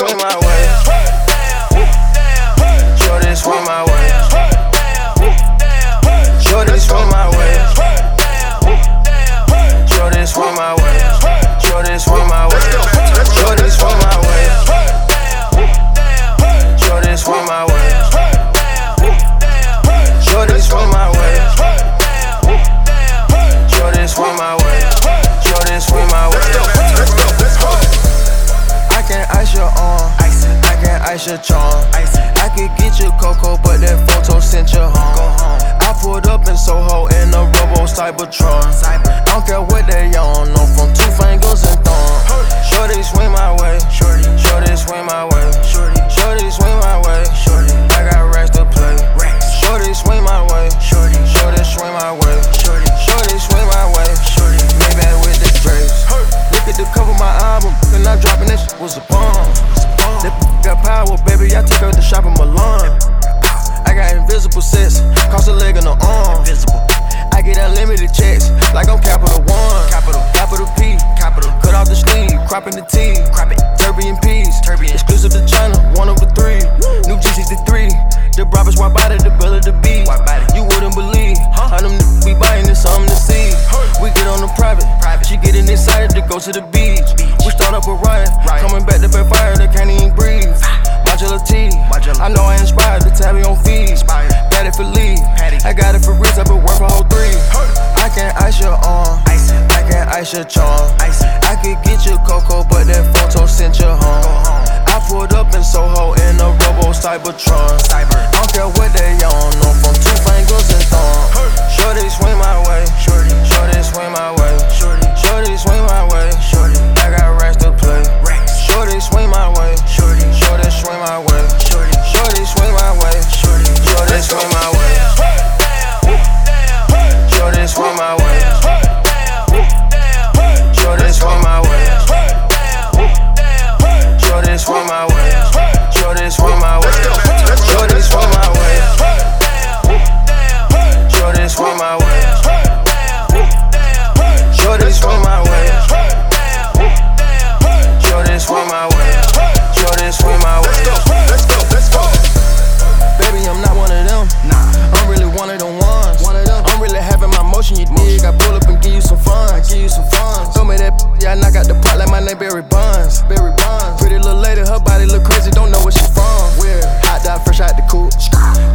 swing my way. charm. I could get you cocoa, but that photo sent you home. I pulled up in Soho in a Robo Cybertron. I don't care what they on. Cropping the T. Crop it. Tourbillon peas. Tourbillon. Exclusive to China, one over three. New G63. The Brabus wide body, the bill of the B. Wide body. You wouldn't believe Huh? how them n- be buying this something to see. We get on the private. Private. She getting excited to go to the beach. Beach. We start up a riot. Riot. Coming back to backfire, they can't even breathe. Ah. Modular T. Modular. I know I inspired the tabby on feed. Inspired. Patty for. Patty. I got it for I been work for whole three. I can't ice your arm. Ice. I can't ice your charm. Ice it. Could get you cocoa, but that photo sent you home. I pulled up in Soho in a Robo Cybertron. Cyber. I don't care Bonds. Barry Bonds. Pretty little lady, her body look crazy, don't know where she from. Where? Hot dog, fresh out the coop.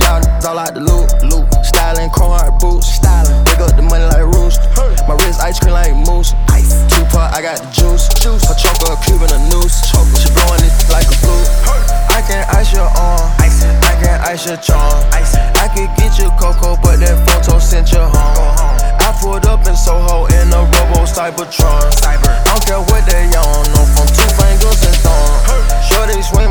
Y'all niggas all out the loop. Loop. Styling, chrome boots. Styling. Wake up the money like roost. My wrist ice cream like mousse. Ice. Tupac, I got the juice. Juice. Her choker, a cube and a noose. Choker. She blowing it like a flute. I can't ice your arm. Ice. I can't ice your charm. Ice. I could get you cocoa, but that photo sent you home. I pulled up in Soho in a Robo Cybertron. Cyber. I don't care what they on, no from Shorty some thong. Swing